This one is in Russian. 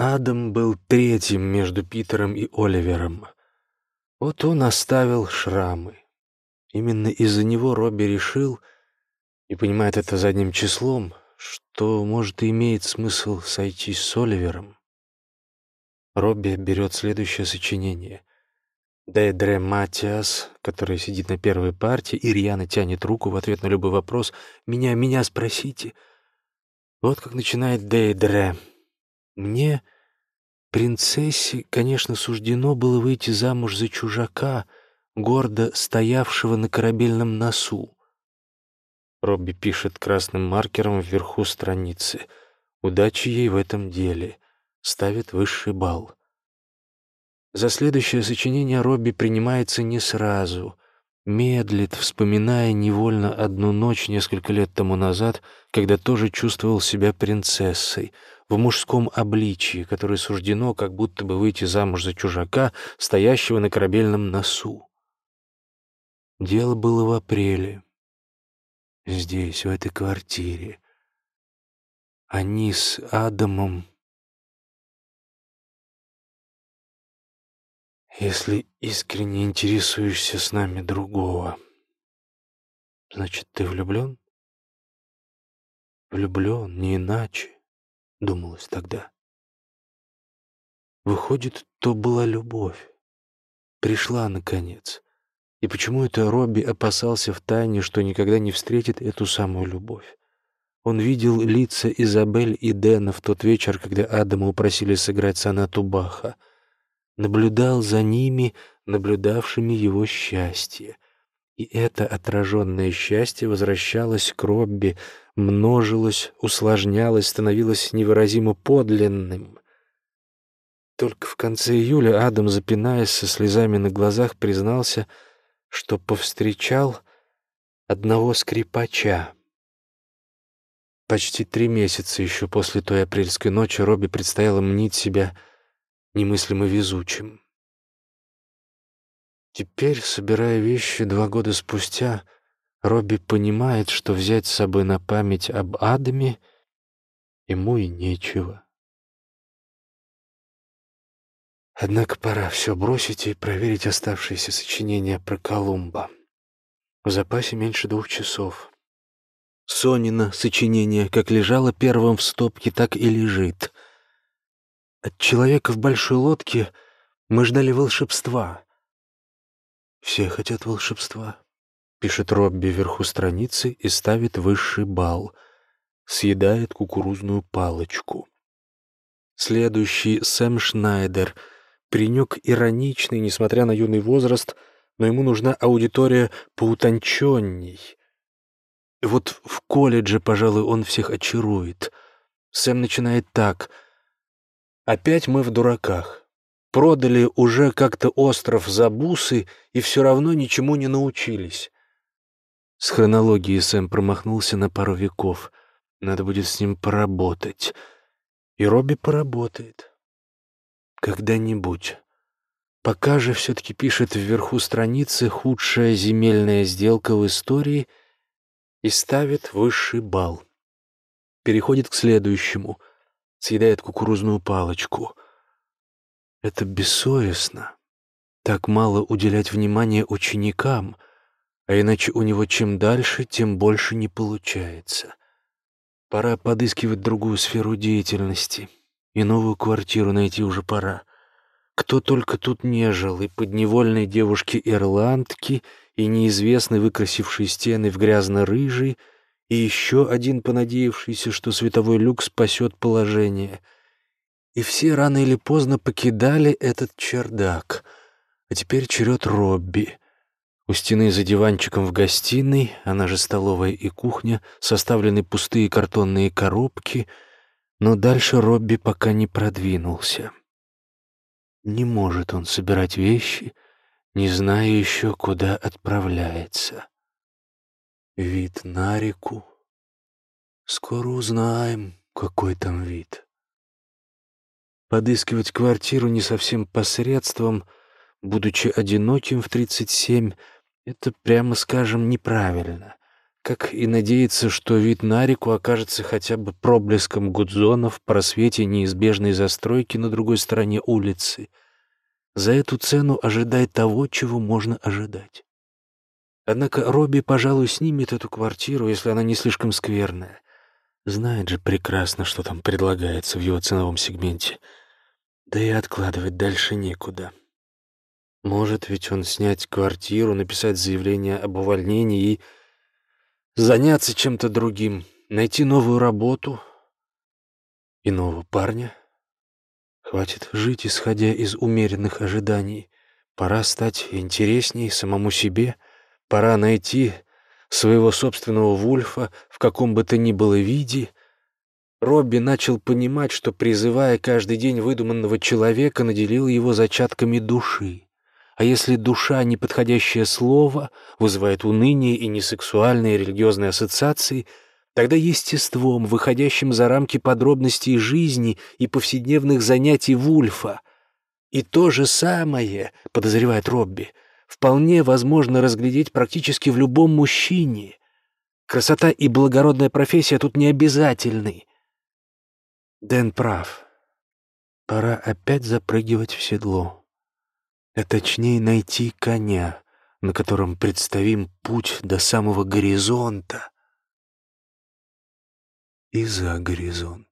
Адам был третьим между Питером и Оливером. Вот он оставил шрамы. Именно из-за него Робби решил, и понимает это задним числом, что, может, и имеет смысл сойти с Оливером. Робби берет следующее сочинение. Дейдре Матиас, который сидит на первой партии, и рьяно тянет руку в ответ на любой вопрос. «Меня, меня спросите». Вот как начинает Дейдре. «Мне, принцессе, конечно, суждено было выйти замуж за чужака, гордо стоявшего на корабельном носу. Робби пишет красным маркером вверху страницы. Удачи ей в этом деле. Ставит высший балл. За следующее сочинение Робби принимается не сразу. Медлит, вспоминая невольно одну ночь несколько лет тому назад, когда тоже чувствовал себя принцессой, в мужском обличии, которое суждено как будто бы выйти замуж за чужака, стоящего на корабельном носу. Дело было в апреле здесь, в этой квартире. Они с Адамом... Если искренне интересуешься с нами другого, значит, ты влюблен? Влюблен, не иначе, думалось тогда. Выходит, то была любовь. Пришла, наконец. И почему это Робби опасался в тайне, что никогда не встретит эту самую любовь? Он видел лица Изабель и Дэна в тот вечер, когда Адама упросили сыграть сонату Баха. Наблюдал за ними, наблюдавшими его счастье. И это отраженное счастье возвращалось к Робби, множилось, усложнялось, становилось невыразимо подлинным. Только в конце июля Адам, запинаясь со слезами на глазах, признался — что повстречал одного скрипача. Почти три месяца еще после той апрельской ночи Робби предстояло мнить себя немыслимо везучим. Теперь, собирая вещи два года спустя, Робби понимает, что взять с собой на память об Адаме ему и нечего. Однако пора все бросить и проверить оставшиеся сочинения про Колумба. В запасе меньше двух часов. Сонина сочинение как лежало первым в стопке, так и лежит. От человека в большой лодке мы ждали волшебства. Все хотят волшебства, пишет Робби вверху страницы и ставит высший балл. Съедает кукурузную палочку. Следующий Сэм Шнайдер — Паренек ироничный, несмотря на юный возраст, но ему нужна аудитория поутонченней. Вот в колледже, пожалуй, он всех очарует. Сэм начинает так. «Опять мы в дураках. Продали уже как-то остров за бусы и все равно ничему не научились». С хронологией Сэм промахнулся на пару веков. Надо будет с ним поработать. И Робби поработает. Когда-нибудь. Пока же все-таки пишет вверху страницы «Худшая земельная сделка в истории» и ставит высший балл. Переходит к следующему. Съедает кукурузную палочку. Это бессовестно. Так мало уделять внимания ученикам, а иначе у него чем дальше, тем больше не получается. Пора подыскивать другую сферу деятельности. И новую квартиру найти уже пора. Кто только тут не жил, и подневольные девушки-ирландки, и неизвестный выкрасивший стены в грязно-рыжий, и еще один понадеявшийся, что световой люк спасет положение. И все рано или поздно покидали этот чердак. А теперь черед Робби. У стены за диванчиком в гостиной, она же столовая и кухня, составлены пустые картонные коробки — но дальше Робби пока не продвинулся. Не может он собирать вещи, не зная еще, куда отправляется. Вид на реку. Скоро узнаем, какой там вид. Подыскивать квартиру не совсем посредством, будучи одиноким в 37, это, прямо скажем, неправильно. как и надеяться, что вид на реку окажется хотя бы проблеском Гудзона в просвете неизбежной застройки на другой стороне улицы. За эту цену ожидай того, чего можно ожидать. Однако Робби, пожалуй, снимет эту квартиру, если она не слишком скверная. Знает же прекрасно, что там предлагается в его ценовом сегменте. Да и откладывать дальше некуда. Может ведь он снять квартиру, написать заявление об увольнении и заняться чем-то другим, найти новую работу и нового парня. Хватит жить, исходя из умеренных ожиданий. Пора стать интересней самому себе, пора найти своего собственного Вульфа в каком бы то ни было виде. Робби начал понимать, что, призывая каждый день выдуманного человека, наделил его зачатками души. А если душа — неподходящее слово, вызывает уныние и несексуальные религиозные ассоциации, тогда естеством, выходящим за рамки подробностей жизни и повседневных занятий Вульфа. И то же самое, подозревает Робби, вполне возможно разглядеть практически в любом мужчине. Красота и благородная профессия тут не обязательны. Дэн прав. Пора опять запрыгивать в седло а точнее найти коня, на котором представим путь до самого горизонта и за горизонт.